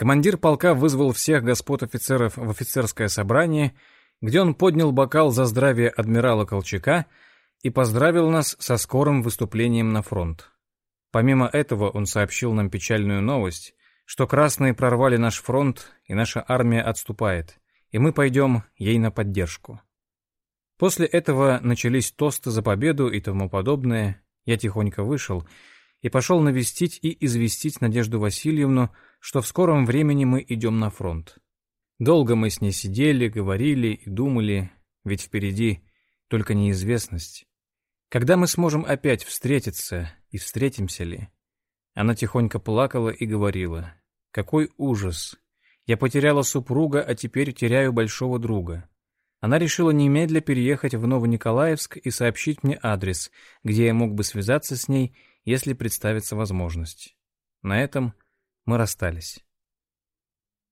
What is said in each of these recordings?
Командир полка вызвал всех господ офицеров в офицерское собрание, где он поднял бокал за здравие адмирала Колчака и поздравил нас со скорым выступлением на фронт. Помимо этого он сообщил нам печальную новость, что красные прорвали наш фронт, и наша армия отступает, и мы пойдем ей на поддержку. После этого начались тосты за победу и тому подобное. Я тихонько вышел и пошел навестить и известить Надежду Васильевну, что в скором времени мы идем на фронт. Долго мы с ней сидели, говорили и думали, ведь впереди только неизвестность. Когда мы сможем опять встретиться, и встретимся ли? Она тихонько плакала и говорила, «Какой ужас! Я потеряла супруга, а теперь теряю большого друга. Она решила немедля переехать в Новониколаевск и сообщить мне адрес, где я мог бы связаться с ней, если представится возможность. На этом мы расстались.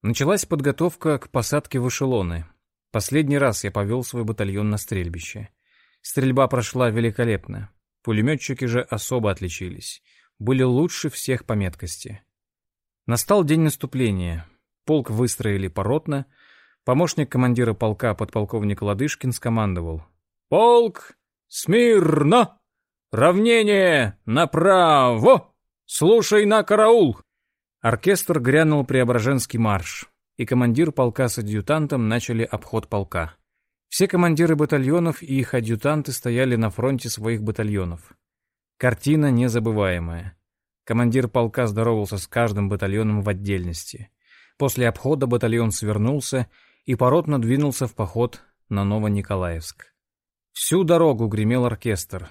Началась подготовка к посадке в эшелоны. Последний раз я повел свой батальон на стрельбище. Стрельба прошла великолепно. Пулеметчики же особо отличились. Были лучше всех по меткости. Настал день наступления. Полк выстроили поротно. Помощник командира полка, подполковник Ладышкин, скомандовал. «Полк! Смирно! Равнение направо! Слушай на караул!» Оркестр грянул Преображенский марш, и командир полка с адъютантом начали обход полка. Все командиры батальонов и их адъютанты стояли на фронте своих батальонов. Картина незабываемая. Командир полка здоровался с каждым батальоном в отдельности. После обхода батальон свернулся и поротно двинулся в поход на Новониколаевск. Всю дорогу гремел оркестр.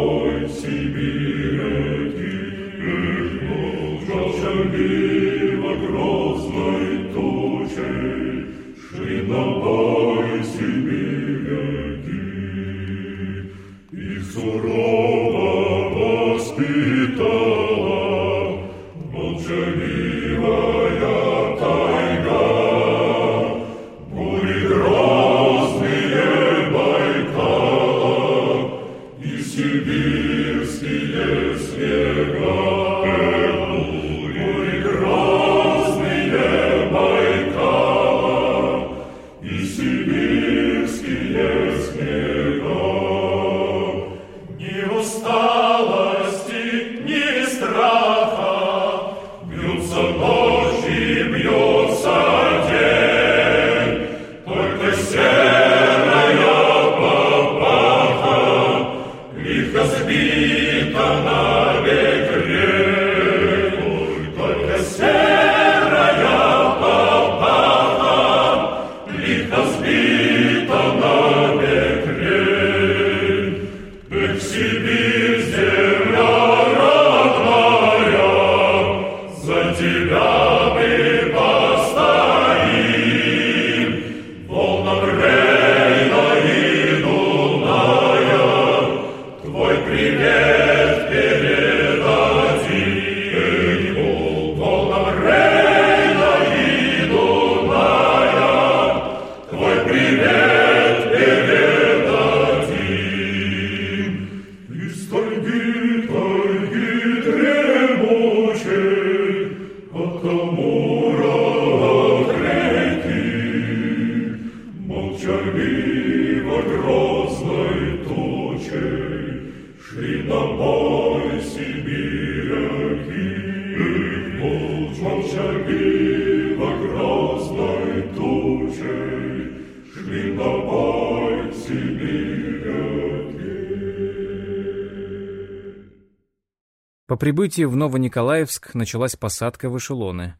прибытии в Новониколаевск началась посадка в эшелоны.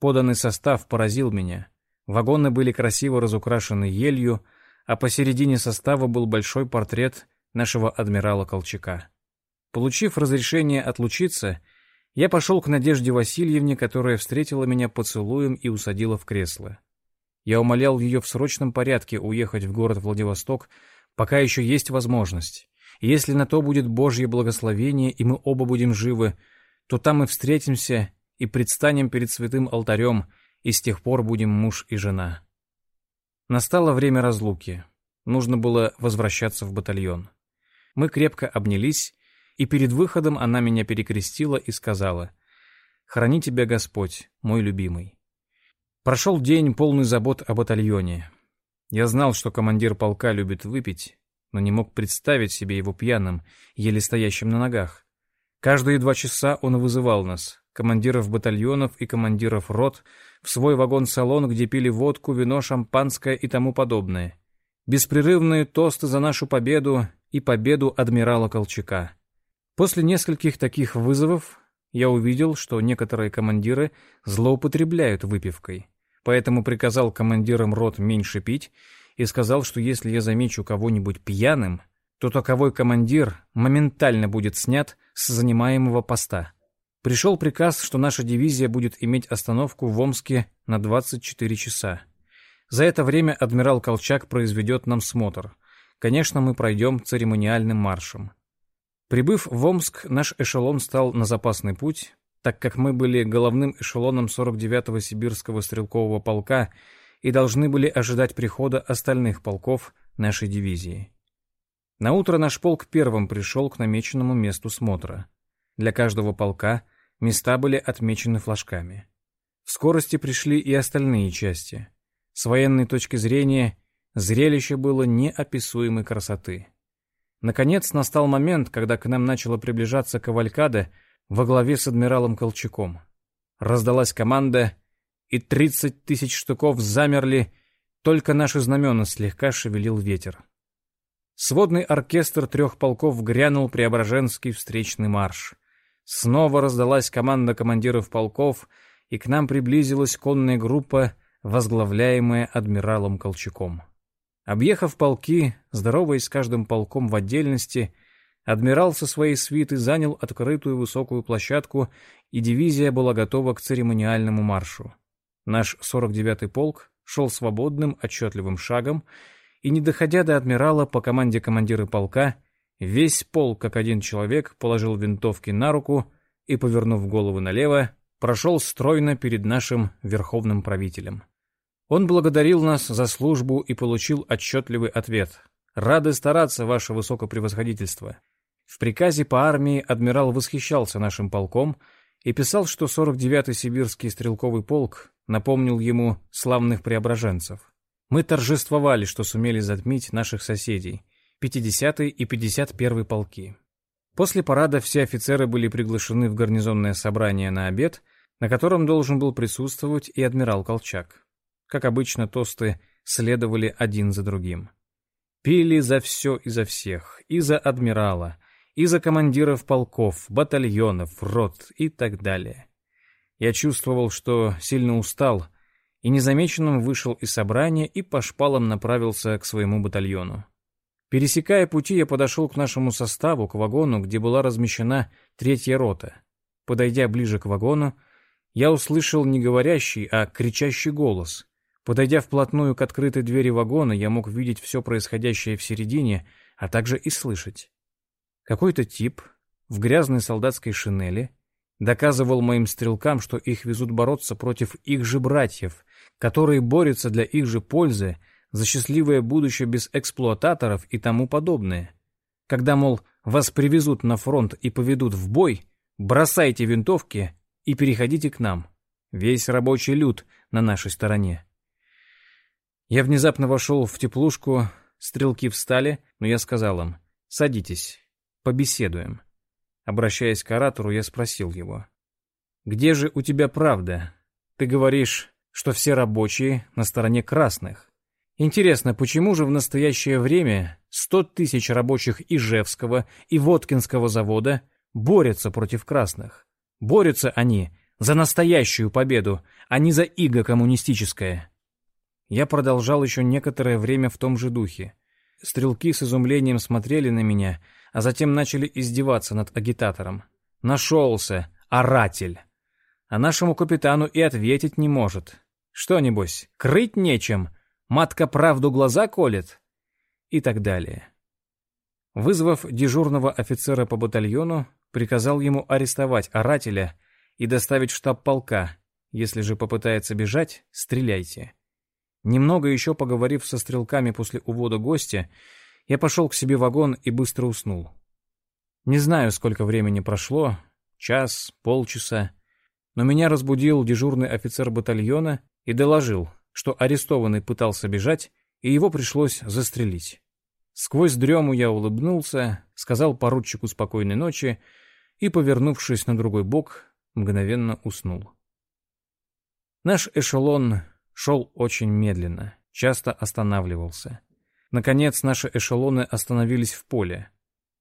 Поданный состав поразил меня. Вагоны были красиво разукрашены елью, а посередине состава был большой портрет нашего адмирала Колчака. Получив разрешение отлучиться, я пошел к Надежде Васильевне, которая встретила меня поцелуем и усадила в кресло. Я умолял ее в срочном порядке уехать в город Владивосток, Пока еще есть возможность. Если на то будет Божье благословение, и мы оба будем живы, то там мы встретимся и предстанем перед святым алтарем, и с тех пор будем муж и жена. Настало время разлуки. Нужно было возвращаться в батальон. Мы крепко обнялись, и перед выходом она меня перекрестила и сказала «Храни тебя Господь, мой любимый». Прошел день, полный забот о батальоне. Я знал, что командир полка любит выпить, но не мог представить себе его пьяным, еле стоящим на ногах. Каждые два часа он вызывал нас, командиров батальонов и командиров рот, в свой вагон-салон, где пили водку, вино, шампанское и тому подобное. Беспрерывные тосты за нашу победу и победу адмирала Колчака. После нескольких таких вызовов я увидел, что некоторые командиры злоупотребляют выпивкой. Поэтому приказал командирам рот меньше пить и сказал, что если я замечу кого-нибудь пьяным, то таковой командир моментально будет снят с занимаемого поста. Пришел приказ, что наша дивизия будет иметь остановку в Омске на 24 часа. За это время адмирал Колчак произведет нам смотр. Конечно, мы пройдем церемониальным маршем. Прибыв в Омск, наш эшелон стал на запасный путь, так как мы были головным эшелоном 49-го сибирского стрелкового полка и должны были ожидать прихода остальных полков нашей дивизии. На утро наш полк первым пришел к намеченному месту смотра. Для каждого полка места были отмечены флажками. В скорости пришли и остальные части. С военной точки зрения зрелище было неописуемой красоты. Наконец настал момент, когда к нам начала приближаться кавалькада во главе с адмиралом Колчаком. Раздалась команда, и тридцать тысяч штуков замерли, только наши знамена слегка шевелил ветер. Сводный оркестр трех полков грянул Преображенский встречный марш. Снова раздалась команда командиров полков, и к нам приблизилась конная группа, возглавляемая адмиралом Колчаком. Объехав полки, здороваясь с каждым полком в отдельности, адмирал со своей свитой занял открытую высокую площадку, и дивизия была готова к церемониальному маршу. Наш 49-й полк шел свободным, отчетливым шагом, и, не доходя до адмирала по команде командира полка, весь полк, как один человек, положил винтовки на руку и, повернув голову налево, прошел стройно перед нашим верховным правителем. Он благодарил нас за службу и получил отчетливый ответ. «Рады стараться, ваше высокопревосходительство». В приказе по армии адмирал восхищался нашим полком и писал, что 49-й сибирский стрелковый полк напомнил ему славных преображенцев. Мы торжествовали, что сумели затмить наших соседей, 50-й и 51-й полки. После парада все офицеры были приглашены в гарнизонное собрание на обед, на котором должен был присутствовать и адмирал Колчак. Как обычно, тосты следовали один за другим. Пили за все и за всех, и за адмирала, и за командиров полков, батальонов, рот и так далее. Я чувствовал, что сильно устал, и незамеченным вышел из собрания и по шпалам направился к своему батальону. Пересекая пути, я подошел к нашему составу, к вагону, где была размещена третья рота. Подойдя ближе к вагону, я услышал не говорящий, а кричащий голос. Подойдя вплотную к открытой двери вагона, я мог видеть все происходящее в середине, а также и слышать. Какой-то тип в грязной солдатской шинели доказывал моим стрелкам, что их везут бороться против их же братьев, которые борются для их же пользы, за счастливое будущее без эксплуататоров и тому подобное. Когда, мол, вас привезут на фронт и поведут в бой, бросайте винтовки и переходите к нам. Весь рабочий люд на нашей стороне. Я внезапно вошел в теплушку, стрелки встали, но я сказал им, садитесь, побеседуем. Обращаясь к оратору, я спросил его, «Где же у тебя правда? Ты говоришь, что все рабочие на стороне красных. Интересно, почему же в настоящее время 100 тысяч рабочих Ижевского и Воткинского завода борются против красных? Борются они за настоящую победу, а не за иго коммунистическое. Я продолжал еще некоторое время в том же духе. Стрелки с изумлением смотрели на меня, а затем начали издеваться над агитатором. Нашелся, оратель. А нашему капитану и ответить не может. Что, небось, крыть нечем? Матка правду глаза колет? и так далее. Вызвав дежурного офицера по батальону, приказал ему арестовать орателя и доставить в штаб полка. Если же попытается бежать, стреляйте. Немного еще поговорив со стрелками после увода гостя, я пошел к себе в вагон и быстро уснул. Не знаю, сколько времени прошло, час, полчаса, но меня разбудил дежурный офицер батальона и доложил, что арестованный пытался бежать, и его пришлось застрелить. Сквозь дрему я улыбнулся, сказал поручику спокойной ночи и, повернувшись на другой бок, мгновенно уснул. Наш эшелон шел очень медленно, часто останавливался. Наконец наши эшелоны остановились в поле.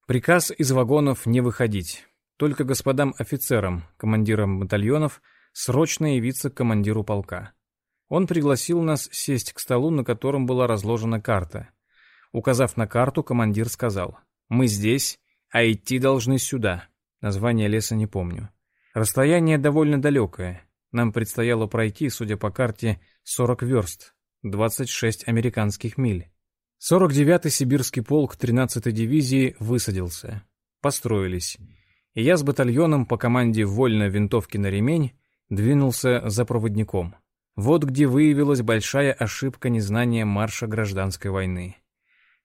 Приказ из вагонов не выходить. Только господам офицерам, командирам батальонов, срочно явиться к командиру полка. Он пригласил нас сесть к столу, на котором была разложена карта. Указав на карту, командир сказал, «Мы здесь, а идти должны сюда». Название леса не помню. Расстояние довольно далекое. Нам предстояло пройти, судя по карте, 40 верст, 26 американских миль. 49-й сибирский полк 13-й дивизии высадился. Построились. И я с батальоном по команде «Вольно винтовки на ремень» двинулся за проводником. Вот где выявилась большая ошибка незнания марша гражданской войны.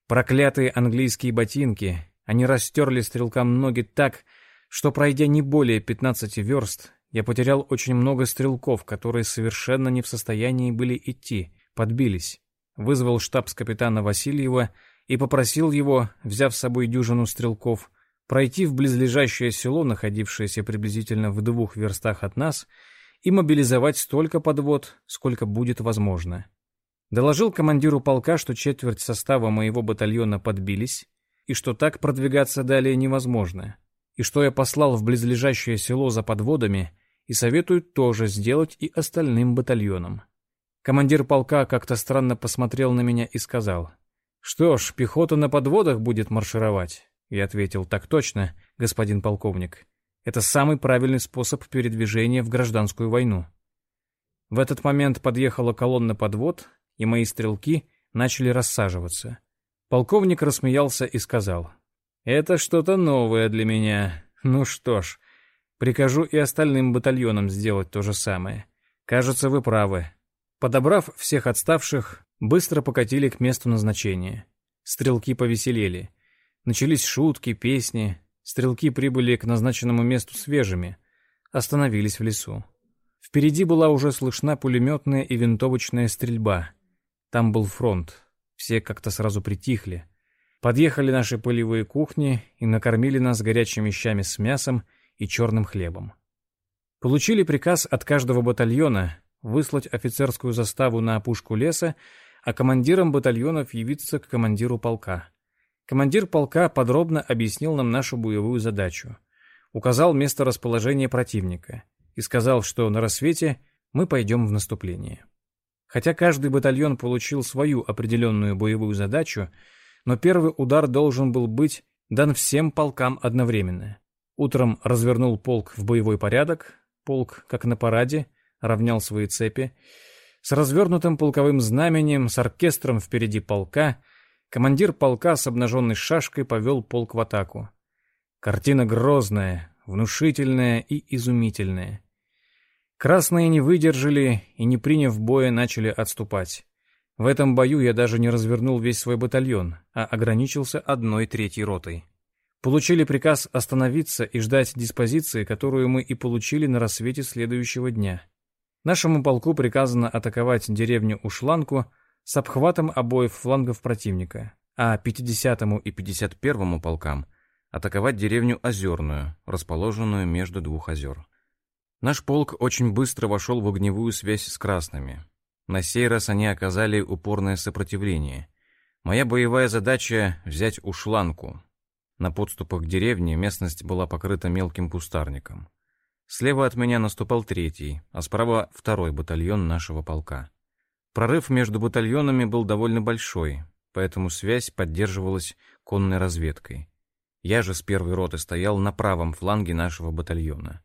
Проклятые английские ботинки, они растерли стрелкам ноги так, что, пройдя не более 15 верст, я потерял очень много стрелков, которые совершенно не в состоянии были идти, подбились. Вызвал штабс-капитана Васильева и попросил его, взяв с собой дюжину стрелков, пройти в близлежащее село, находившееся приблизительно в двух верстах от нас, и мобилизовать столько подвод, сколько будет возможно. Доложил командиру полка, что четверть состава моего батальона подбились, и что так продвигаться далее невозможно, и что я послал в близлежащее село за подводами и советую тоже сделать и остальным батальонам. Командир полка как-то странно посмотрел на меня и сказал, «Что ж, пехота на подводах будет маршировать?» Я ответил, «Так точно, господин полковник. Это самый правильный способ передвижения в гражданскую войну». В этот момент подъехала колонна подвод, и мои стрелки начали рассаживаться. Полковник рассмеялся и сказал, «Это что-то новое для меня. Ну что ж, Прикажу и остальным батальонам сделать то же самое. Кажется, вы правы. Подобрав всех отставших, быстро покатили к месту назначения. Стрелки повеселели. Начались шутки, песни. Стрелки прибыли к назначенному месту свежими. Остановились в лесу. Впереди была уже слышна пулеметная и винтовочная стрельба. Там был фронт. Все как-то сразу притихли. Подъехали наши полевые кухни и накормили нас горячими щами с мясом и черным хлебом. Получили приказ от каждого батальона выслать офицерскую заставу на опушку леса, а командирам батальонов явиться к командиру полка. Командир полка подробно объяснил нам нашу боевую задачу, указал место расположения противника и сказал, что на рассвете мы пойдем в наступление. Хотя каждый батальон получил свою определенную боевую задачу, но первый удар должен был быть дан всем полкам одновременно. Утром развернул полк в боевой порядок, полк, как на параде, равнял свои цепи. С развернутым полковым знаменем, с оркестром впереди полка, командир полка с обнаженной шашкой повел полк в атаку. Картина грозная, внушительная и изумительная. Красные не выдержали и, не приняв боя, начали отступать. В этом бою я даже не развернул весь свой батальон, а ограничился одной третьей ротой. Получили приказ остановиться и ждать диспозиции, которую мы и получили на рассвете следующего дня. Нашему полку приказано атаковать деревню Ушланку с обхватом обоих флангов противника, а 50-му и 51-му полкам атаковать деревню Озерную, расположенную между двух озер. Наш полк очень быстро вошел в огневую связь с красными. На сей раз они оказали упорное сопротивление. Моя боевая задача — взять Ушланку, на подступах к деревне местность была покрыта мелким кустарником. Слева от меня наступал третий, а справа второй батальон нашего полка. Прорыв между батальонами был довольно большой, поэтому связь поддерживалась конной разведкой. Я же с первой роты стоял на правом фланге нашего батальона.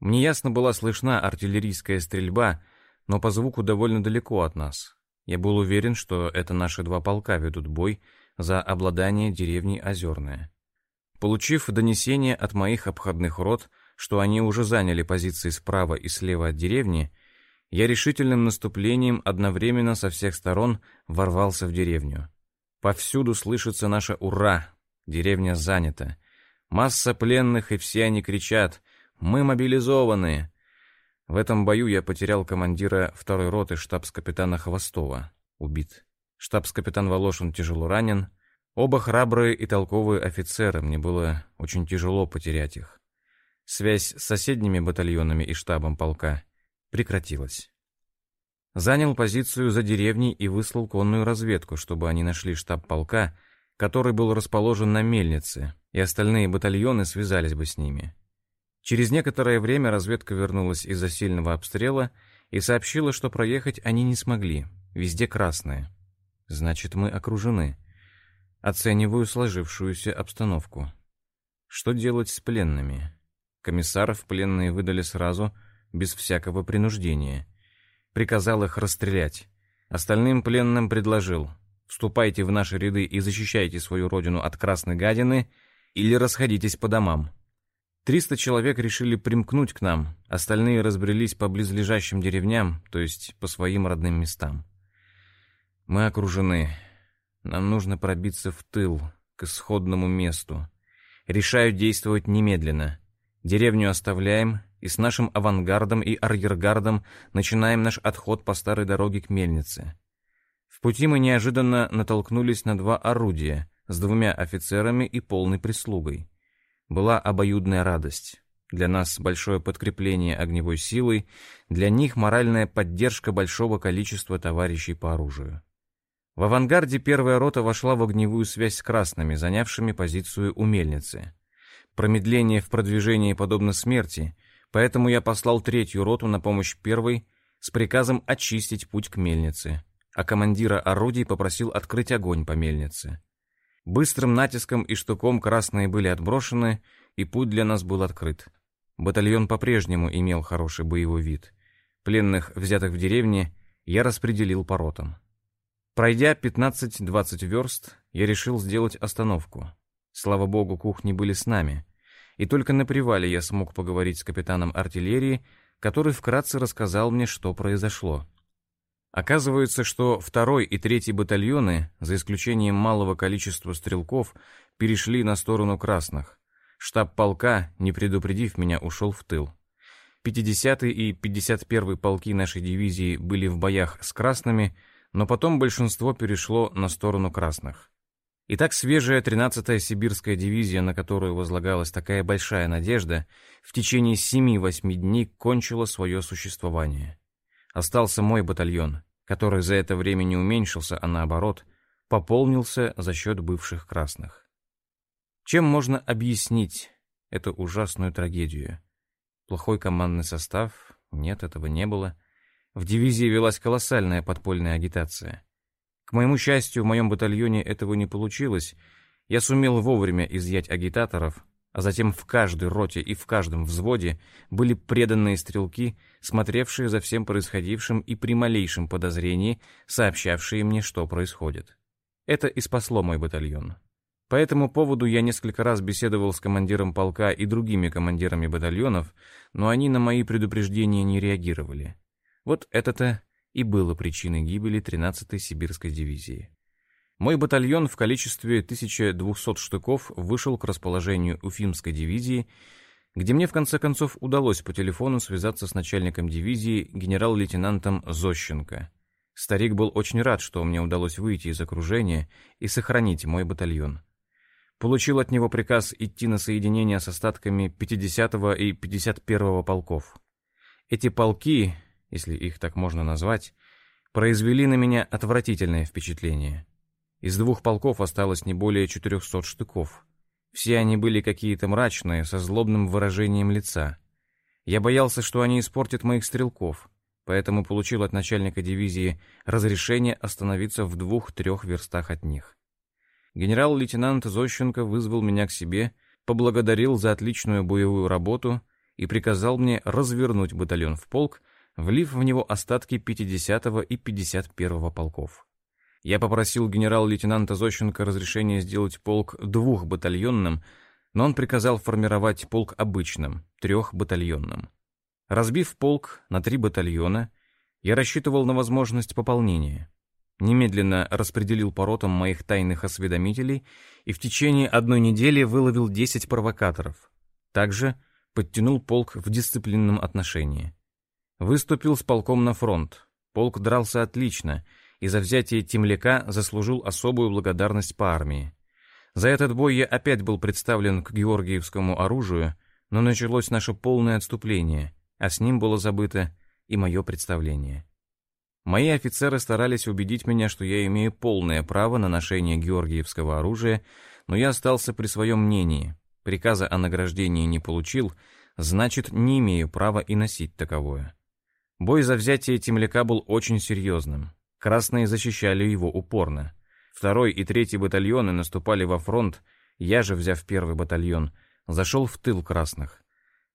Мне ясно была слышна артиллерийская стрельба, но по звуку довольно далеко от нас. Я был уверен, что это наши два полка ведут бой за обладание деревней Озерная. Получив донесение от моих обходных рот, что они уже заняли позиции справа и слева от деревни, я решительным наступлением одновременно со всех сторон ворвался в деревню. Повсюду слышится наше «Ура!», деревня занята. Масса пленных, и все они кричат «Мы мобилизованы!». В этом бою я потерял командира второй роты штабс-капитана Хвостова, убит. Штабс-капитан Волошин тяжело ранен. Оба храбрые и толковые офицеры, мне было очень тяжело потерять их. Связь с соседними батальонами и штабом полка прекратилась. Занял позицию за деревней и выслал конную разведку, чтобы они нашли штаб полка, который был расположен на мельнице, и остальные батальоны связались бы с ними. Через некоторое время разведка вернулась из-за сильного обстрела и сообщила, что проехать они не смогли, везде красные. Значит, мы окружены. Оцениваю сложившуюся обстановку. Что делать с пленными? Комиссаров пленные выдали сразу, без всякого принуждения. Приказал их расстрелять. Остальным пленным предложил «Вступайте в наши ряды и защищайте свою родину от красной гадины или расходитесь по домам». Триста человек решили примкнуть к нам, остальные разбрелись по близлежащим деревням, то есть по своим родным местам. Мы окружены. Нам нужно пробиться в тыл, к исходному месту. Решаю действовать немедленно. Деревню оставляем и с нашим авангардом и арьергардом начинаем наш отход по старой дороге к мельнице. В пути мы неожиданно натолкнулись на два орудия с двумя офицерами и полной прислугой. Была обоюдная радость. Для нас большое подкрепление огневой силой, для них моральная поддержка большого количества товарищей по оружию. В авангарде первая рота вошла в огневую связь с красными, занявшими позицию у мельницы. Промедление в продвижении подобно смерти, поэтому я послал третью роту на помощь первой с приказом очистить путь к мельнице, а командира орудий попросил открыть огонь по мельнице. Быстрым натиском и штуком красные были отброшены, и путь для нас был открыт. Батальон по-прежнему имел хороший боевой вид. Пленных, взятых в деревне, я распределил по ротам. Пройдя 15-20 верст, я решил сделать остановку. Слава богу, кухни были с нами. И только на привале я смог поговорить с капитаном артиллерии, который вкратце рассказал мне, что произошло. Оказывается, что второй и третий батальоны, за исключением малого количества стрелков, перешли на сторону красных. Штаб полка, не предупредив меня, ушел в тыл. 50-й и 51-й полки нашей дивизии были в боях с красными, но потом большинство перешло на сторону красных. Итак, свежая 13-я сибирская дивизия, на которую возлагалась такая большая надежда, в течение 7-8 дней кончила свое существование. Остался мой батальон, который за это время не уменьшился, а наоборот, пополнился за счет бывших красных. Чем можно объяснить эту ужасную трагедию? Плохой командный состав? Нет, этого не было. В дивизии велась колоссальная подпольная агитация. К моему счастью, в моем батальоне этого не получилось. Я сумел вовремя изъять агитаторов, а затем в каждой роте и в каждом взводе были преданные стрелки, смотревшие за всем происходившим и при малейшем подозрении сообщавшие мне, что происходит. Это и спасло мой батальон. По этому поводу я несколько раз беседовал с командиром полка и другими командирами батальонов, но они на мои предупреждения не реагировали. Вот это-то и было причиной гибели 13-й сибирской дивизии. Мой батальон в количестве 1200 штыков вышел к расположению Уфимской дивизии, где мне в конце концов удалось по телефону связаться с начальником дивизии генерал-лейтенантом Зощенко. Старик был очень рад, что мне удалось выйти из окружения и сохранить мой батальон. Получил от него приказ идти на соединение с остатками 50-го и 51-го полков. Эти полки, если их так можно назвать, произвели на меня отвратительное впечатление. Из двух полков осталось не более 400 штыков. Все они были какие-то мрачные, со злобным выражением лица. Я боялся, что они испортят моих стрелков, поэтому получил от начальника дивизии разрешение остановиться в двух-трех верстах от них. Генерал-лейтенант Зощенко вызвал меня к себе, поблагодарил за отличную боевую работу и приказал мне развернуть батальон в полк влив в него остатки 50-го и 51-го полков. Я попросил генерал-лейтенанта Зощенко разрешения сделать полк двухбатальонным, но он приказал формировать полк обычным, трехбатальонным. Разбив полк на три батальона, я рассчитывал на возможность пополнения. Немедленно распределил по ротам моих тайных осведомителей и в течение одной недели выловил 10 провокаторов. Также подтянул полк в дисциплинном отношении. Выступил с полком на фронт. Полк дрался отлично, и за взятие Темляка заслужил особую благодарность по армии. За этот бой я опять был представлен к георгиевскому оружию, но началось наше полное отступление, а с ним было забыто и мое представление. Мои офицеры старались убедить меня, что я имею полное право на ношение георгиевского оружия, но я остался при своем мнении. Приказа о награждении не получил, значит, не имею права и носить таковое. Бой за взятие Темляка был очень серьезным. Красные защищали его упорно. Второй и третий батальоны наступали во фронт, я же, взяв первый батальон, зашел в тыл красных.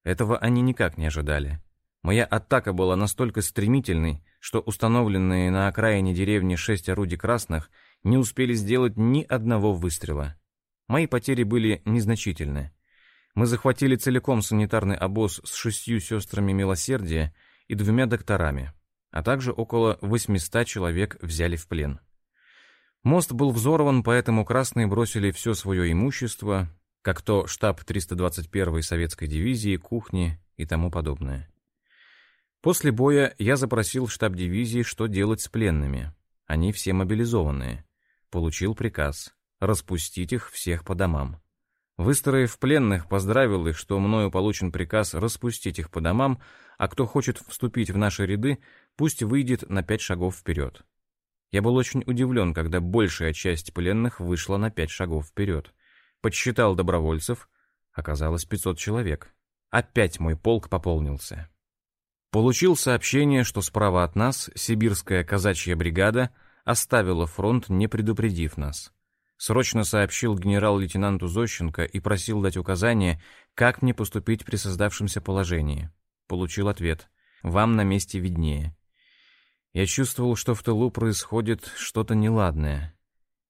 Этого они никак не ожидали. Моя атака была настолько стремительной, что установленные на окраине деревни шесть орудий красных не успели сделать ни одного выстрела. Мои потери были незначительны. Мы захватили целиком санитарный обоз с шестью сестрами милосердия и двумя докторами, а также около 800 человек взяли в плен. Мост был взорван, поэтому красные бросили все свое имущество, как то штаб 321-й советской дивизии, кухни и тому подобное. После боя я запросил штаб дивизии, что делать с пленными. Они все мобилизованные. Получил приказ распустить их всех по домам. Выстроив пленных, поздравил их, что мною получен приказ распустить их по домам, а кто хочет вступить в наши ряды, пусть выйдет на пять шагов вперед. Я был очень удивлен, когда большая часть пленных вышла на пять шагов вперед. Подсчитал добровольцев, оказалось 500 человек. Опять мой полк пополнился. Получил сообщение, что справа от нас сибирская казачья бригада оставила фронт, не предупредив нас. Срочно сообщил генерал-лейтенанту Зощенко и просил дать указание, как мне поступить при создавшемся положении. Получил ответ. «Вам на месте виднее». Я чувствовал, что в тылу происходит что-то неладное.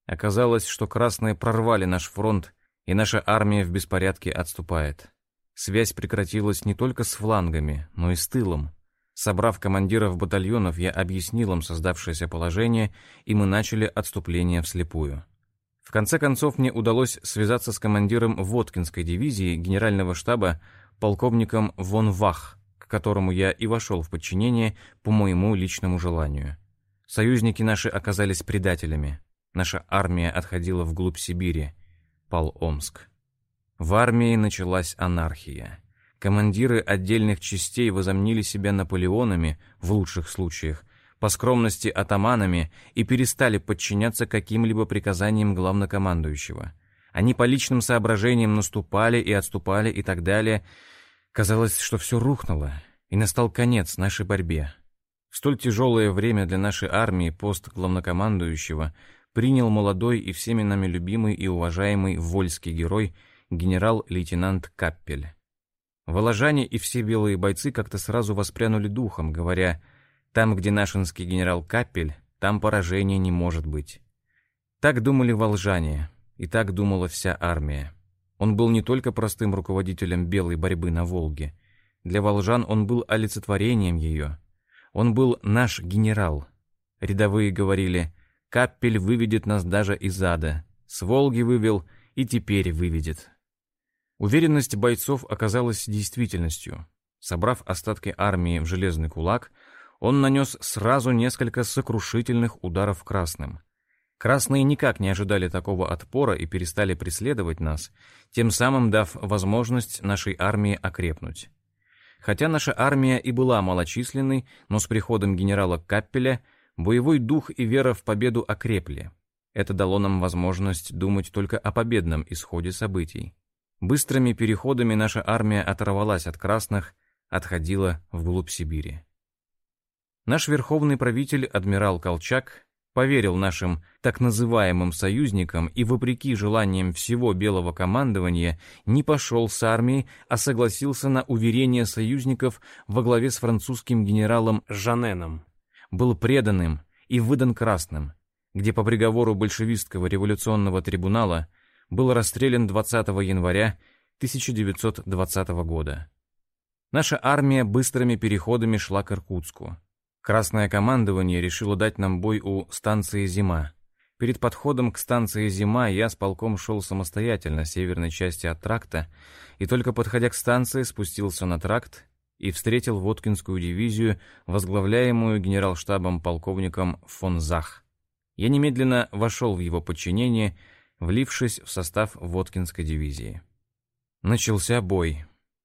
Оказалось, что красные прорвали наш фронт, и наша армия в беспорядке отступает. Связь прекратилась не только с флангами, но и с тылом. Собрав командиров батальонов, я объяснил им создавшееся положение, и мы начали отступление вслепую. В конце концов, мне удалось связаться с командиром Воткинской дивизии генерального штаба полковником Вон Вах, к которому я и вошел в подчинение по моему личному желанию. Союзники наши оказались предателями. Наша армия отходила вглубь Сибири. Пал Омск. В армии началась анархия. Командиры отдельных частей возомнили себя Наполеонами, в лучших случаях, по скромности атаманами и перестали подчиняться каким-либо приказаниям главнокомандующего. Они по личным соображениям наступали и отступали и так далее. Казалось, что все рухнуло, и настал конец нашей борьбе. В столь тяжелое время для нашей армии пост главнокомандующего принял молодой и всеми нами любимый и уважаемый вольский герой генерал-лейтенант Каппель. Воложане и все белые бойцы как-то сразу воспрянули духом, говоря там, где нашинский генерал Капель, там поражения не может быть. Так думали волжане, и так думала вся армия. Он был не только простым руководителем белой борьбы на Волге. Для волжан он был олицетворением ее. Он был наш генерал. Рядовые говорили, Капель выведет нас даже из ада. С Волги вывел и теперь выведет. Уверенность бойцов оказалась действительностью. Собрав остатки армии в железный кулак, он нанес сразу несколько сокрушительных ударов красным. Красные никак не ожидали такого отпора и перестали преследовать нас, тем самым дав возможность нашей армии окрепнуть. Хотя наша армия и была малочисленной, но с приходом генерала Каппеля боевой дух и вера в победу окрепли. Это дало нам возможность думать только о победном исходе событий. Быстрыми переходами наша армия оторвалась от красных, отходила вглубь Сибири. Наш верховный правитель, адмирал Колчак, поверил нашим так называемым союзникам и, вопреки желаниям всего белого командования, не пошел с армией, а согласился на уверение союзников во главе с французским генералом Жаненом. Был преданным и выдан красным. где по приговору большевистского революционного трибунала был расстрелян 20 января 1920 года. Наша армия быстрыми переходами шла к Иркутску. Красное командование решило дать нам бой у станции «Зима». Перед подходом к станции «Зима» я с полком шел самостоятельно северной части от тракта, и только подходя к станции спустился на тракт и встретил Воткинскую дивизию, возглавляемую генерал-штабом полковником фон Зах. Я немедленно вошел в его подчинение, влившись в состав Воткинской дивизии. Начался бой.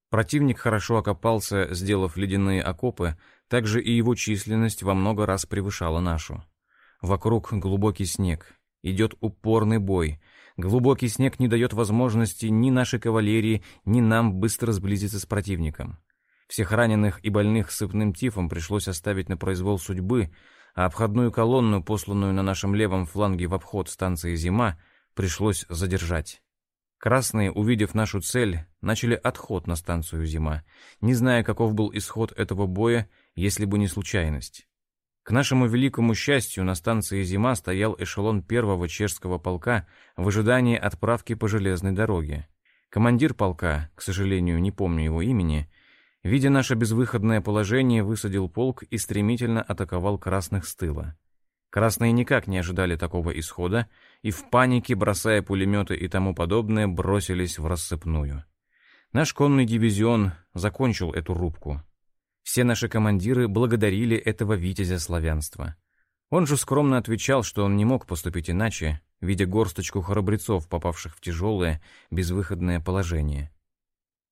Противник хорошо окопался, сделав ледяные окопы, также и его численность во много раз превышала нашу. Вокруг глубокий снег. Идет упорный бой. Глубокий снег не дает возможности ни нашей кавалерии, ни нам быстро сблизиться с противником. Всех раненых и больных сыпным тифом пришлось оставить на произвол судьбы, а обходную колонну, посланную на нашем левом фланге в обход станции «Зима», пришлось задержать. Красные, увидев нашу цель, начали отход на станцию «Зима», не зная, каков был исход этого боя, если бы не случайность. К нашему великому счастью, на станции «Зима» стоял эшелон первого чешского полка в ожидании отправки по железной дороге. Командир полка, к сожалению, не помню его имени, видя наше безвыходное положение, высадил полк и стремительно атаковал красных с тыла. Красные никак не ожидали такого исхода и в панике, бросая пулеметы и тому подобное, бросились в рассыпную. Наш конный дивизион закончил эту рубку. Все наши командиры благодарили этого витязя славянства. Он же скромно отвечал, что он не мог поступить иначе, видя горсточку храбрецов, попавших в тяжелое, безвыходное положение.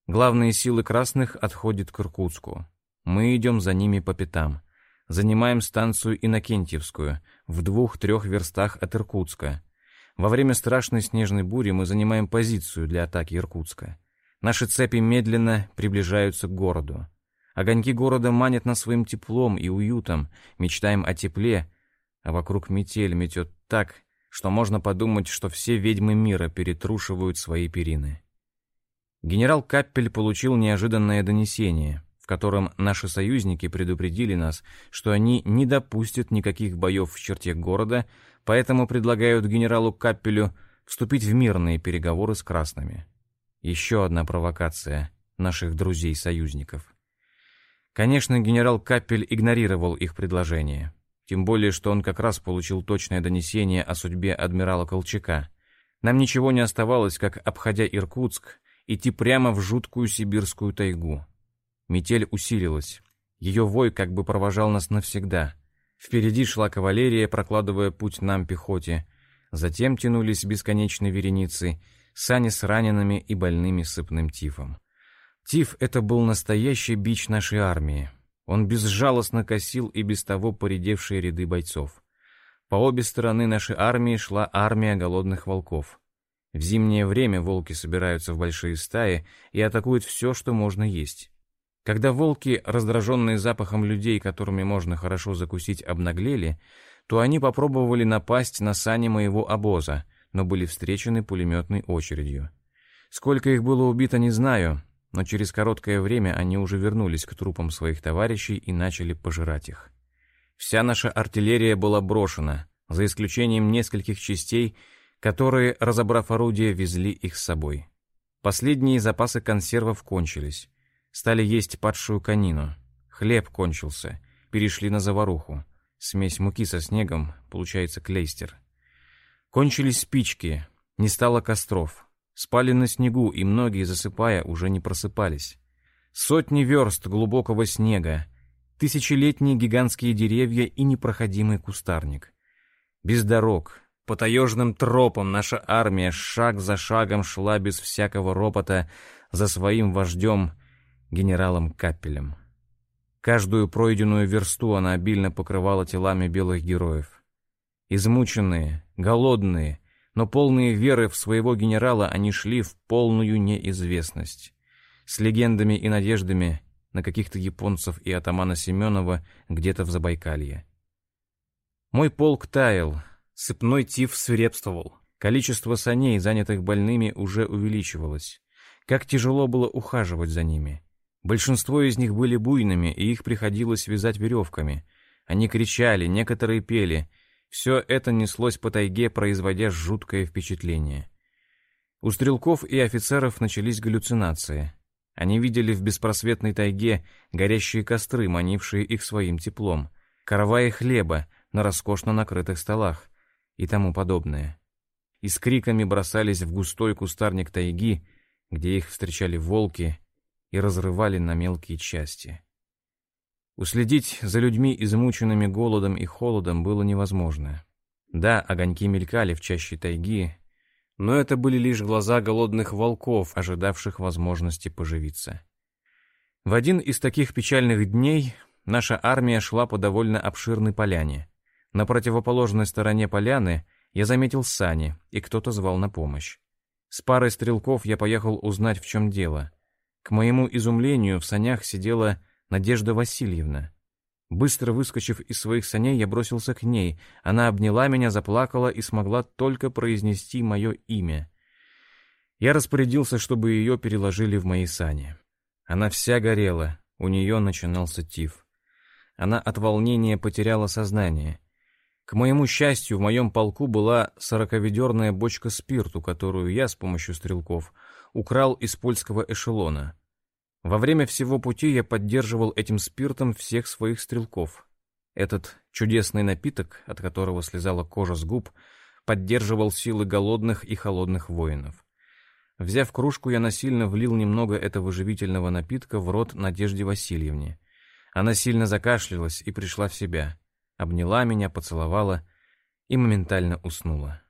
Главные силы красных отходят к Иркутску. Мы идем за ними по пятам. Занимаем станцию Иннокентьевскую, в двух-трех верстах от Иркутска. Во время страшной снежной бури мы занимаем позицию для атаки Иркутска. Наши цепи медленно приближаются к городу. Огоньки города манят нас своим теплом и уютом, мечтаем о тепле, а вокруг метель метет так, что можно подумать, что все ведьмы мира перетрушивают свои перины. Генерал Каппель получил неожиданное донесение, в котором наши союзники предупредили нас, что они не допустят никаких боев в черте города, поэтому предлагают генералу Каппелю вступить в мирные переговоры с красными. Еще одна провокация наших друзей-союзников. Конечно, генерал Каппель игнорировал их предложение. Тем более, что он как раз получил точное донесение о судьбе адмирала Колчака. Нам ничего не оставалось, как, обходя Иркутск, идти прямо в жуткую сибирскую тайгу. Метель усилилась. Ее вой как бы провожал нас навсегда. Впереди шла кавалерия, прокладывая путь нам пехоте. Затем тянулись бесконечные вереницы, сани с ранеными и больными сыпным тифом. Тиф — это был настоящий бич нашей армии. Он безжалостно косил и без того поредевшие ряды бойцов. По обе стороны нашей армии шла армия голодных волков. В зимнее время волки собираются в большие стаи и атакуют все, что можно есть. Когда волки, раздраженные запахом людей, которыми можно хорошо закусить, обнаглели, то они попробовали напасть на сани моего обоза, но были встречены пулеметной очередью. Сколько их было убито, не знаю, но через короткое время они уже вернулись к трупам своих товарищей и начали пожирать их. Вся наша артиллерия была брошена, за исключением нескольких частей, которые, разобрав орудия, везли их с собой. Последние запасы консервов кончились. Стали есть падшую конину. Хлеб кончился, перешли на заваруху. Смесь муки со снегом, получается клейстер. Кончились спички, не стало костров. Спали на снегу, и многие, засыпая, уже не просыпались. Сотни верст глубокого снега, тысячелетние гигантские деревья и непроходимый кустарник. Без дорог, по таежным тропам наша армия шаг за шагом шла без всякого ропота за своим вождем, генералом Каппелем. Каждую пройденную версту она обильно покрывала телами белых героев. Измученные, голодные, но полные веры в своего генерала они шли в полную неизвестность. С легендами и надеждами на каких-то японцев и атамана Семенова где-то в Забайкалье. Мой полк таял, сыпной тиф свирепствовал. Количество саней, занятых больными, уже увеличивалось. Как тяжело было ухаживать за ними. Большинство из них были буйными, и их приходилось вязать веревками. Они кричали, некоторые пели — Все это неслось по тайге, производя жуткое впечатление. У стрелков и офицеров начались галлюцинации. Они видели в беспросветной тайге горящие костры, манившие их своим теплом, караваи хлеба на роскошно накрытых столах и тому подобное. И с криками бросались в густой кустарник тайги, где их встречали волки и разрывали на мелкие части. Уследить за людьми, измученными голодом и холодом, было невозможно. Да, огоньки мелькали в чаще тайги, но это были лишь глаза голодных волков, ожидавших возможности поживиться. В один из таких печальных дней наша армия шла по довольно обширной поляне. На противоположной стороне поляны я заметил сани, и кто-то звал на помощь. С парой стрелков я поехал узнать, в чем дело. К моему изумлению в санях сидела Надежда Васильевна. Быстро выскочив из своих саней, я бросился к ней. Она обняла меня, заплакала и смогла только произнести мое имя. Я распорядился, чтобы ее переложили в мои сани. Она вся горела, у нее начинался тиф. Она от волнения потеряла сознание. К моему счастью, в моем полку была сороковедерная бочка спирту, которую я с помощью стрелков украл из польского эшелона. Во время всего пути я поддерживал этим спиртом всех своих стрелков. Этот чудесный напиток, от которого слезала кожа с губ, поддерживал силы голодных и холодных воинов. Взяв кружку, я насильно влил немного этого живительного напитка в рот Надежде Васильевне. Она сильно закашлялась и пришла в себя, обняла меня, поцеловала и моментально уснула.